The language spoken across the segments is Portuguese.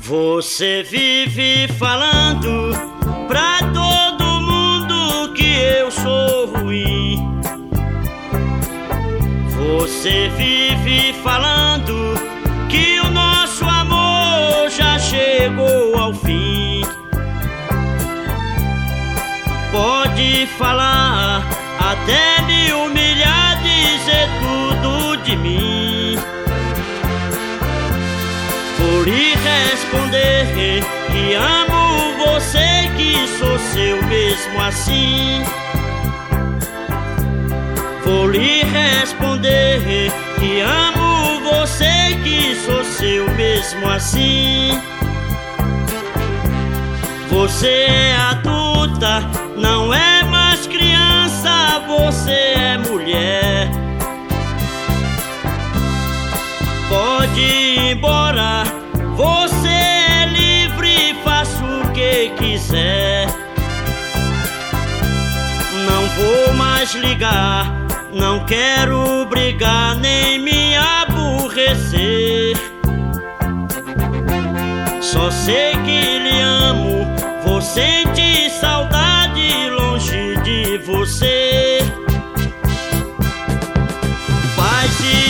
Você vive falando pra todo mundo que eu sou ruim. Você vive falando que o nosso amor já chegou ao fim. Pode falar lhe responder que amo você, que sou seu mesmo assim. Vou lhe responder que amo você, que sou seu mesmo assim. Você é adulta, não é mais criança, você é mulher. Pode ir embora, mais ligar, não quero brigar nem me aborrecer. Só sei que lhe amo, vou sentir saudade longe de você. Paz e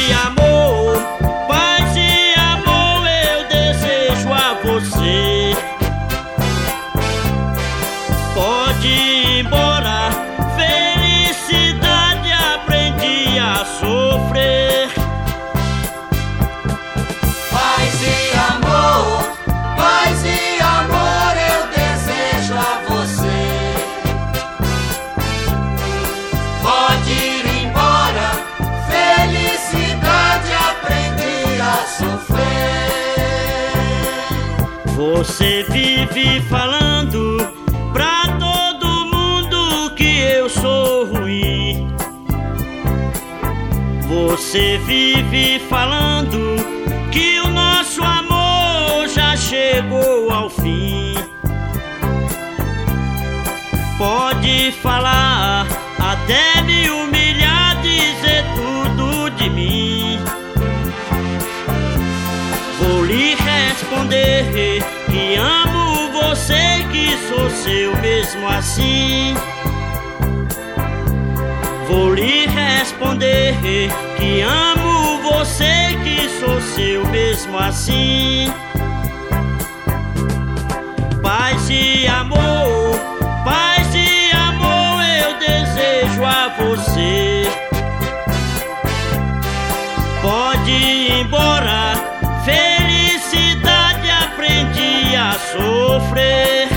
Você vive falando pra todo mundo que eu sou ruim. Você vive falando que o nosso amor já chegou ao fim. Pode falar, até me humilhar, responder que amo você, que sou seu mesmo assim. Vou lhe responder que amo você, que sou seu mesmo assim. Paz e amor, paz e amor eu desejo a você. Pode ir embora, sofrer.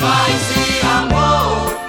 Paz e amor.